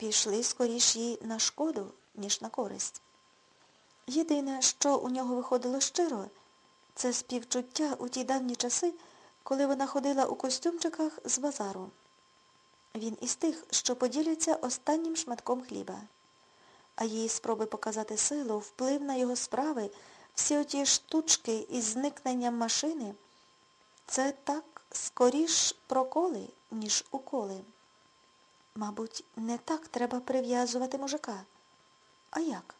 пішли скоріш їй на шкоду, ніж на користь. Єдине, що у нього виходило щиро, це співчуття у ті давні часи, коли вона ходила у костюмчиках з базару. Він із тих, що поділяться останнім шматком хліба. А її спроби показати силу, вплив на його справи, всі оті штучки із зникненням машини, це так скоріш проколи, ніж уколи. Мабуть, не так треба прив'язувати мужика. А як?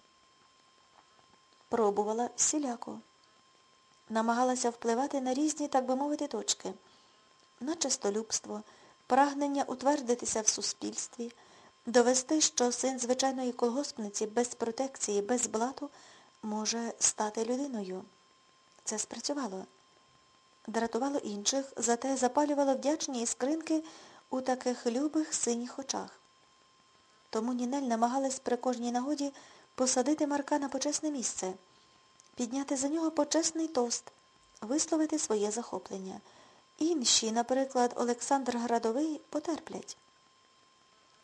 Пробувала всіляко. Намагалася впливати на різні, так би мовити, точки. На чистолюбство, прагнення утвердитися в суспільстві, довести, що син звичайної колгоспниці без протекції, без блату може стати людиною. Це спрацювало. Дратувало інших, зате запалювало вдячні іскринки у таких любих синіх очах. Тому Нінель намагалась при кожній нагоді посадити Марка на почесне місце, підняти за нього почесний тост, висловити своє захоплення. Інші, наприклад, Олександр Градовий, потерплять.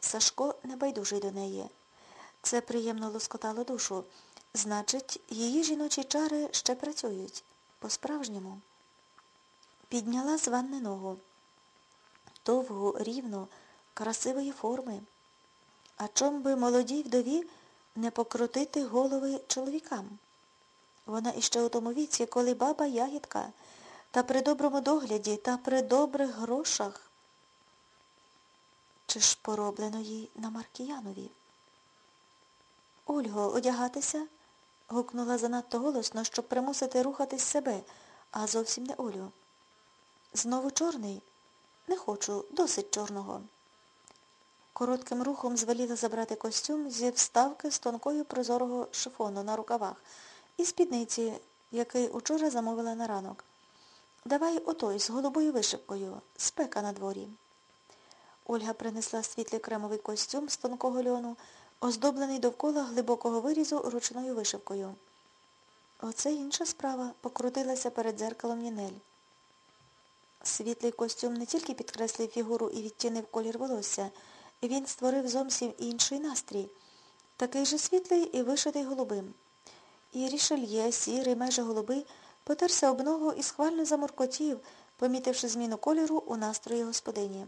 Сашко небайдужий до неї. Це приємно лоскотало душу. Значить, її жіночі чари ще працюють. По-справжньому. Підняла з ванни ногу. Довгу, рівну, красивої форми. А чом би молодій вдові не покрутити голови чоловікам? Вона іще у тому віці, коли баба ягідка, та при доброму догляді, та при добрих грошах. Чи ж пороблено їй на Маркіянові? Ольго, одягатися? гукнула занадто голосно, щоб примусити рухатись себе, а зовсім не Олю. Знову чорний? Не хочу, досить чорного. Коротким рухом звеліла забрати костюм зі вставки з тонкою прозорого шифону на рукавах і спідниці, який учора замовила на ранок. Давай отой з голубою вишивкою, спека на дворі. Ольга принесла світлий кремовий костюм з тонкого льону, оздоблений довкола глибокого вирізу ручною вишивкою. Оце інша справа, покрутилася перед дзеркалом Нінель. Світлий костюм не тільки підкреслив фігуру і відтінив колір волосся, він створив зовсім інший настрій, такий же світлий і вишитий голубим. І рішельє, сірий, майже голубий, потерся об ногу і схвально замуркотів, помітивши зміну кольору у настрої господині.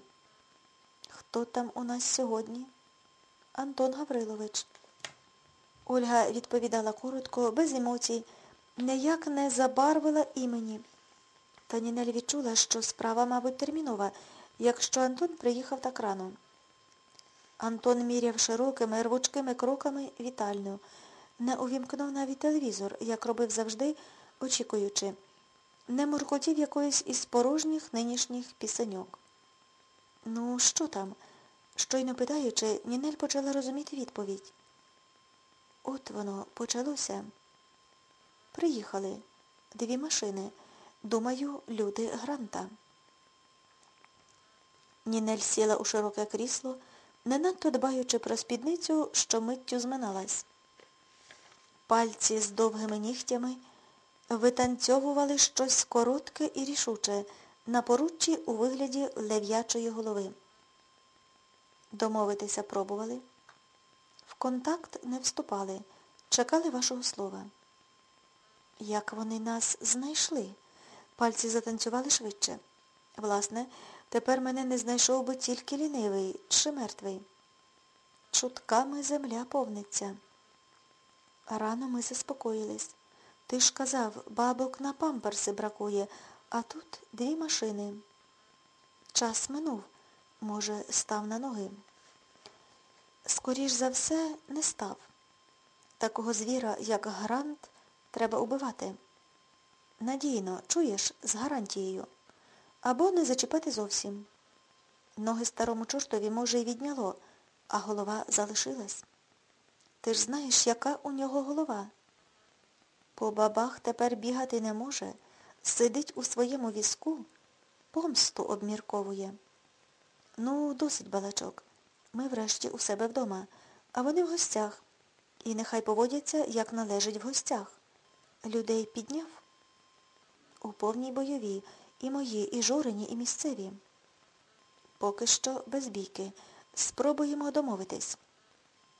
Хто там у нас сьогодні? Антон Гаврилович. Ольга відповідала коротко, без емоцій, ніяк не забарвила імені. Та Нінель відчула, що справа, мабуть, термінова, якщо Антон приїхав так рано. Антон міряв широкими, рвучкими кроками вітальню. Не увімкнув навіть телевізор, як робив завжди, очікуючи. Не муркотів якоїсь із порожніх нинішніх пісеньок. Ну, що там? Щойно питаючи, Нінель почала розуміти відповідь. От воно почалося. Приїхали. Дві машини. Думаю, люди гранта. Нінель сіла у широке крісло, не надто дбаючи про спідницю, що миттю зминалась. Пальці з довгими нігтями витанцьовували щось коротке і рішуче на поруччі у вигляді лев'ячої голови. Домовитися пробували. В контакт не вступали, чекали вашого слова. Як вони нас знайшли? Пальці затанцювали швидше. Власне, тепер мене не знайшов би тільки лінивий чи мертвий. Чутками земля повниться. Рано ми заспокоїлись. Ти ж казав, бабок на памперси бракує, а тут дві машини. Час минув, може, став на ноги. Скоріш за все, не став. Такого звіра, як Грант, треба убивати. Надійно, чуєш, з гарантією. Або не зачіпати зовсім. Ноги старому чортові, може, й відняло, а голова залишилась. Ти ж знаєш, яка у нього голова. По бабах тепер бігати не може, сидить у своєму візку, помсту обмірковує. Ну, досить балачок. Ми врешті у себе вдома, а вони в гостях. І нехай поводяться, як належить в гостях. Людей підняв? Повній бойові, і мої, і жорені, і місцеві. Поки що без бійки. Спробуємо домовитись.